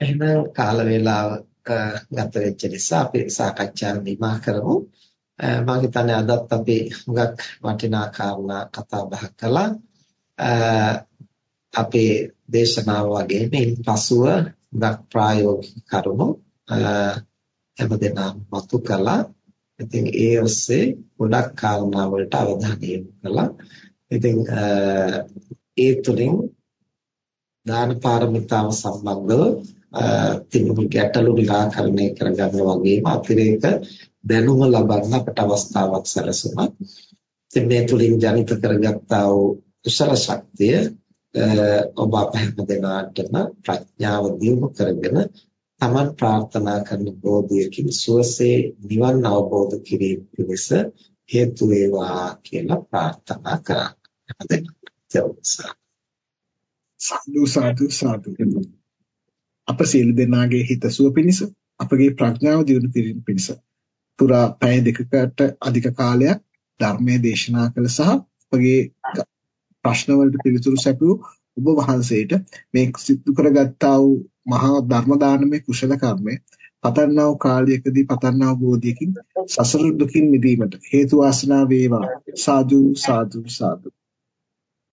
එහෙනම් කාල වේලාව ගත වෙච්ච නිසා අපි සාකච්ඡාව නිමා කරමු. මම හිතන්නේ අදත් අපි හුඟක් වටිනා කාරණා කතා බහ කළා. අපේ දේශනාව වගේ මේ පසුව හුඟක් ප්‍රායෝගික කරුණු හැමදෙනාම මතු කළා. ඉතින් ඒ ඔස්සේ ගොඩක් කාරණා වලට අවධානය යොමු කළා. ඉතින් ඒ තුලින් දාන පාරමිතාව සම්බන්ධව තිබුණු ගැටලු निराකරණය කරගන්න වගේම අතිරේක දැනුම ලබන්න අපට අවස්ථාවක් සැලසුණා. ඉතින් මේ තුලින් ජනිත කරගත්තා වූ කුසල ශක්තිය ඔබ අප හැම දෙනාටම ප්‍රඥාව දියුණු කරගෙන තමන් ප්‍රාර්ථනා කරන බෝධියකින් සුවසේ නිවන් අවබෝධ කිරීම පිණිස හේතු වේවා කියලා ප්‍රාර්ථනා කරා. හැමදෙනාටම සාදු සාදු සාදු අප සියලු දෙනාගේ හිතසුව පිණිස අපගේ ප්‍රඥාව දියුණු කිරීම පිණිස පුරා පැය දෙකකට අධික කාලයක් ධර්මයේ දේශනා කළ සහ අපගේ ප්‍රශ්න වලට පිළිතුරු සැපයූ ඔබ වහන්සේට මේ සිදු කරගත්තා වූ මහා ධර්ම දානමය කුසල කර්මය පතන්නා වූ කාලයකදී පතන්නා වූ බෝධියකින් සසර දුකින් මිදීමට හේතු වාසනා වේවා. සාදු සාදු සාදු.